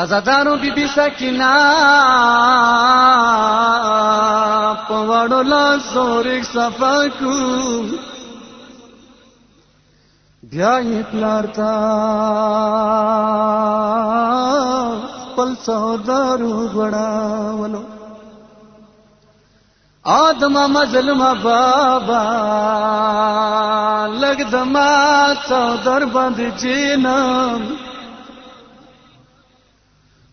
ازادانو بی بی سکینا پوڑو لا سورک صفا کو بیا یې پلارتا پل سودارو غړاولو آدم مظلم بابا لګ دما سودر باندې جینم۔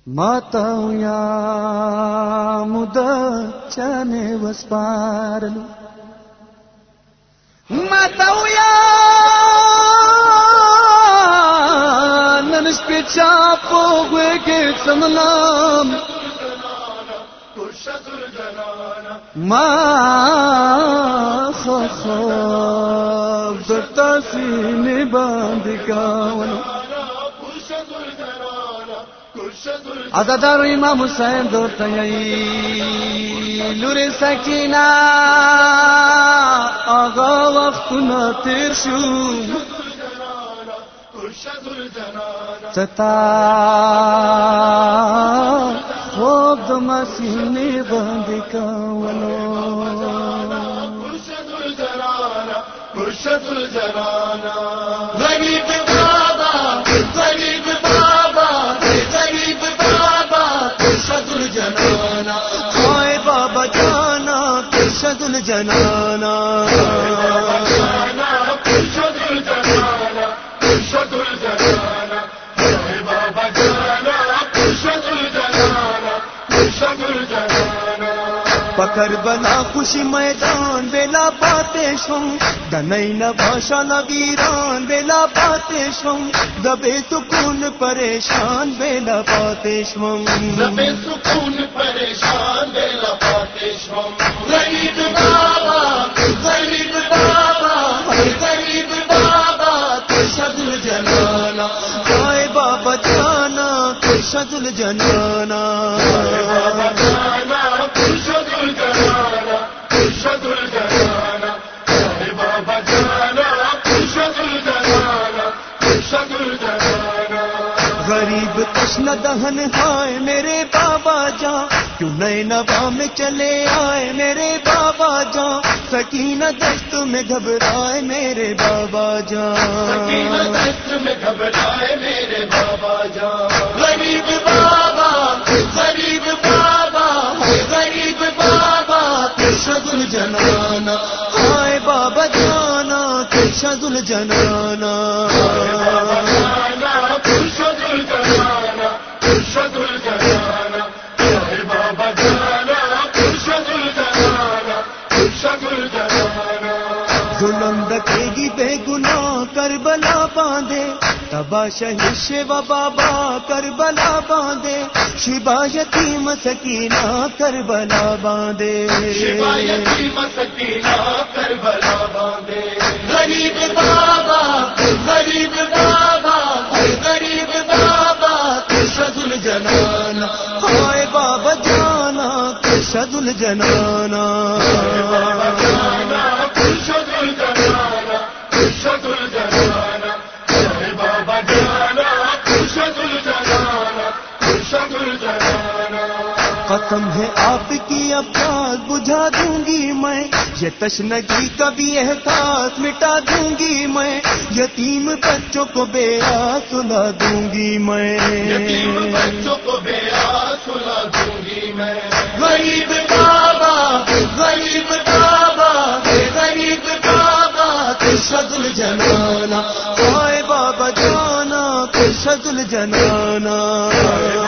ماتا یا مدا چانے وسپارلو ماتا یا ننس پی چاپو ہوئے گے سمنام۔ ما خواب دتا سینے ازادار امام حسین دو تیئی لور سکینا آغا وقت تیر شو. چتا، خوب دم سینے بند کولو غریب ترشد پکر بنا خوشی میدان بیلا پاتے شم دنئی نہ بھاشا نہ ویران بیلا پاتے شم دبے سکون پریشان بیلا پاتے شم زبے سکون پریشان دے لپاتے شم غریب بابا غریب بابا غریب بابا ترشد الجنانا ہائے بابا جانا ترشد الجنانا بابا جانا تشن دہن ہائے میرے بابا جان۔ کیوں نئے نوا میں چلے آئے میرے بابا جان؟ سکینہ دست میں گھبرائے میرے بابا سکینہ جان دست میں گھبرائے میرے بابا جان۔ غریب بابا غریب بابا غریب بابا ترشد الجنانا ہائے بابا جانا ترشد الجنانا تبا شہید شیوا بابا کربلا باندھے شبا یتیم سکینہ کربلا باندھے شیوا یتیم سکینہ کربلا باندھے غریب بابا غریب بابا غریب بابا ترشد الجنانا ہائے بابا جانا ترشد الجنانا قسم ہے آپ کی افراد بجھا دوں گی میں۔ یہ تشنگی کا بھی احساس مٹا دوں گی میں۔ یتیم بچوں کو بے سلا دوں گی یتیم میں بچوں کو بے سلا دوں گی میں۔ غریب بابا غریب بابا غریب بابا ترشد الجنانا ہائے بابا جانا ترشد الجنانا بابا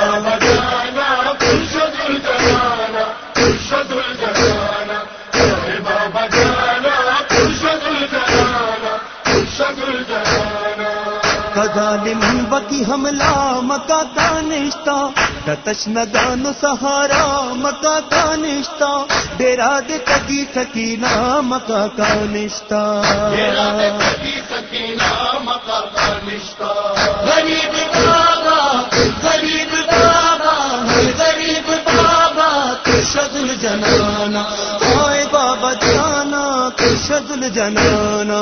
کدالم بکی حملہ مکا کا نشتہ۔ تتش ندان سہارا مکا کا نشتہ۔ ڈیرا دے کدی سکینہ مکا کا نشتہ۔ غریب بابا غریب بابا غریب بابا الجنانا ہائے بابا جانا الجنانا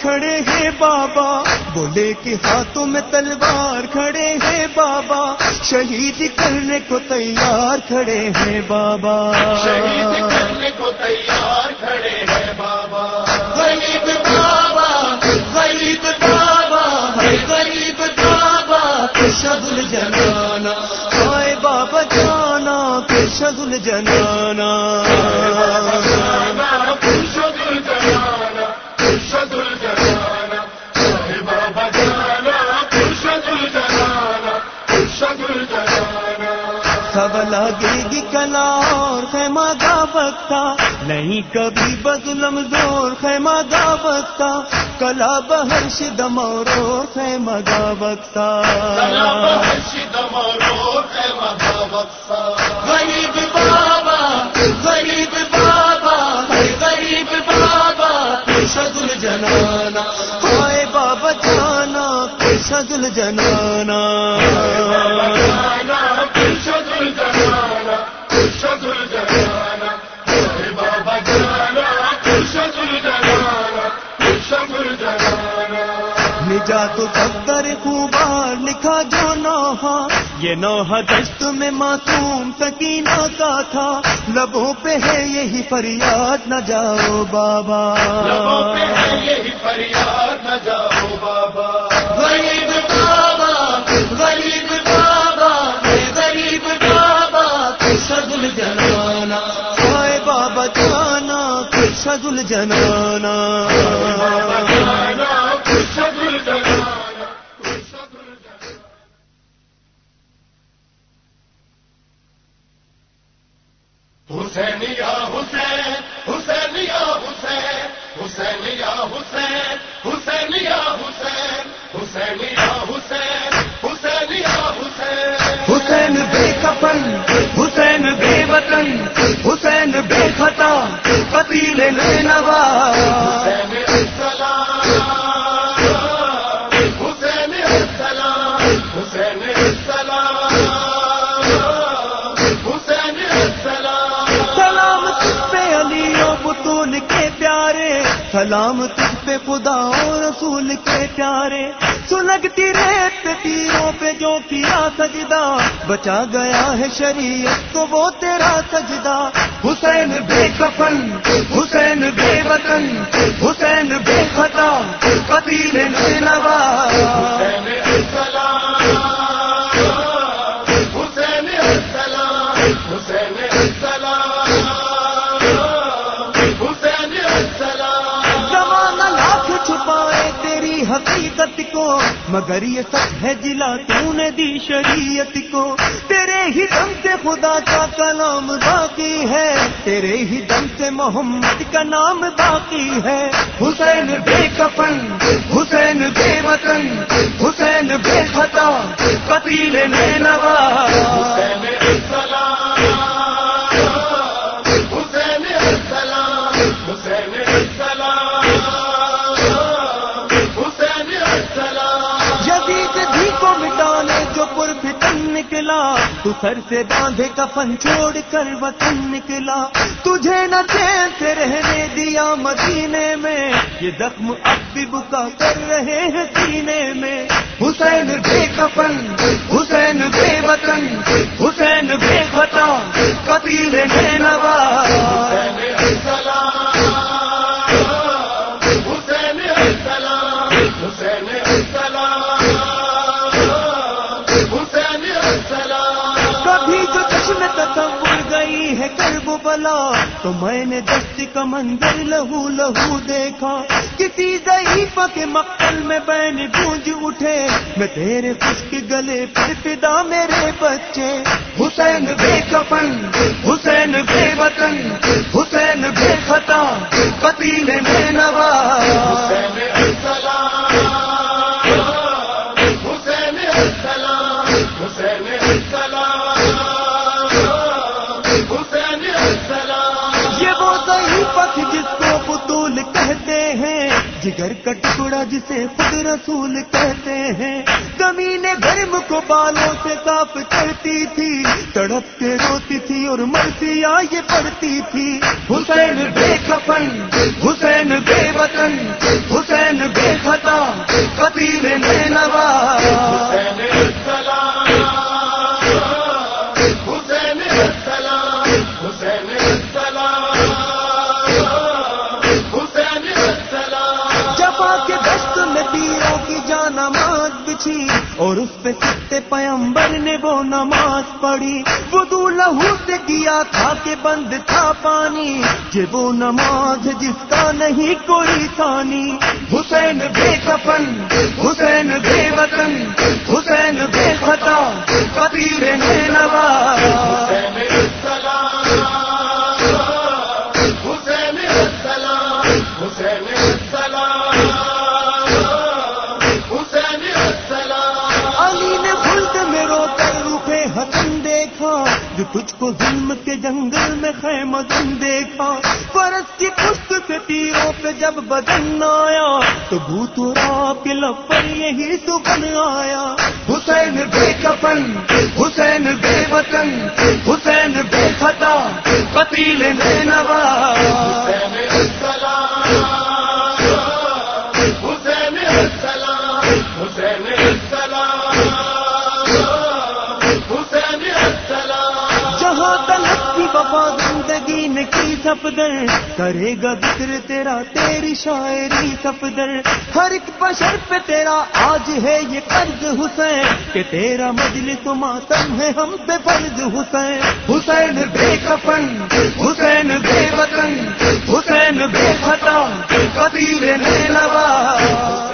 کھڑے ہیں بابا۔ بولے کہ ہاتھوں میں تلوار کھڑے ہیں بابا۔ شہید کرنے کو تیار کھڑے ہیں بابا۔ شہید کرنے کو تیار کھڑے ہیں بابا۔ غریب بابا غریب بابا ہے غریب بابا۔ شگل جنانا آئے بابا جانا جنانا۔ کلا اور خیمہ گا بکتا نہیں کبھی بدلم زور خیمہ گا بکتا کلا بہرش دمورو خیمہ گا بکتا۔ غریب بابا غریب بابا غریب بابا شگل جنانا۔ ہائے بابا جانا شگل جنانا۔ نجات تقدر خوبار لکھا جو نوحا یہ نوحا دست میں معصوم سکینہ کا تھا۔ لبوں پہ ہے یہی فریاد نہ جاؤ بابا۔ لبوں پہ ہے یہی فریاد نہ جاؤ بابا۔ غریب بابا غریب بابا غریب بابا شگل جنانا بابا جانا شگل جنانا حسینیا حسین حسینیا حسین حسینیا حسین حسینیا حسین حسینیا حسین حسینیا حسین۔ حسین بے کفن، حسین بے وطن، حسین بے خطا قتیل نوا سلام تجھ پہ خدا اور رسول کے پیارے۔ سلگتی ریت پہ تیروں پہ جو کیا سجدہ۔ بچا گیا ہے شریعت تو وہ تیرا سجدہ۔ حسین بے کفن، حسین بے وطن، حسین بے خطا قتیل نوا مگر یہ سب ہے جلا تو نے دی شریعت کو؟ تیرے ہی دم سے خدا کا کلام باقی ہے، تیرے ہی دم سے محمد کا نام باقی ہے۔ حسین بے کفن، حسین بے وطن، حسین بے خطا، قتیل نینوا حسین نکلا، تو سر سے باندھے کفن چھوڑ کر وطن نکلا۔ تجھے نہ چین سے رہنے دیا مدینے میں، یہ زخم اب بھی بکا کر رہے ہیں سینے میں۔ حسین بے کفن، حسین بے وطن، حسین بے خطا قتیل نینوا تو میں نے دست کا منظر لہو لہو دیکھا۔ کسی ضعیف کے مقتل میں بین گونج اٹھے۔ میں تیرے خشک گلے پر فدا میرے بچے۔ حسین بے کفن، حسین بے وطن، حسین بے خطا، قتیل نینوا حسین السلام حسین السلام یہ جس کو بطول کہتے ہیں، جگر کا ٹکڑا جسے خود رسول کہتے ہیں۔ زمین گرم کو بالوں سے صاف کرتی تھی تڑپ کے روتی تھی اور مرسی یہ پڑتی تھی۔ حسین بے کفن، حسین بے وطن، حسین بے خطا قبیل میں نوا اور اس پہ ستے پیمبر نے وہ نماز پڑھی۔ وہ دو لہو سے کیا تھا کہ بند تھا پانی یہ وہ نماز جس کا نہیں کوئی ثانی۔ حسین بے کفن، حسین بے وطن، حسین بے خطا قبیر نواز تجھ کو ظلم کے جنگل میں خیمہ دن دیکھا۔ فرض کی پشت سے تیروں پہ جب بدن آیا تو بھوت کے لب پر یہی تو بن آیا۔ حسین بے کفن، حسین بے وطن، حسین بے خطا، قتیل بے نواز نے کرے گا ذکر تیرا، تیری شاعری سفدر ہر ایک بشر پہ تیرا آج ہے یہ قرض حسین، کہ تیرا مجلس و ماتم ہے ہم پہ فرض حسین۔ حسین بے کفن، حسین بے وطن، حسین بے خطا قبیل نے نواز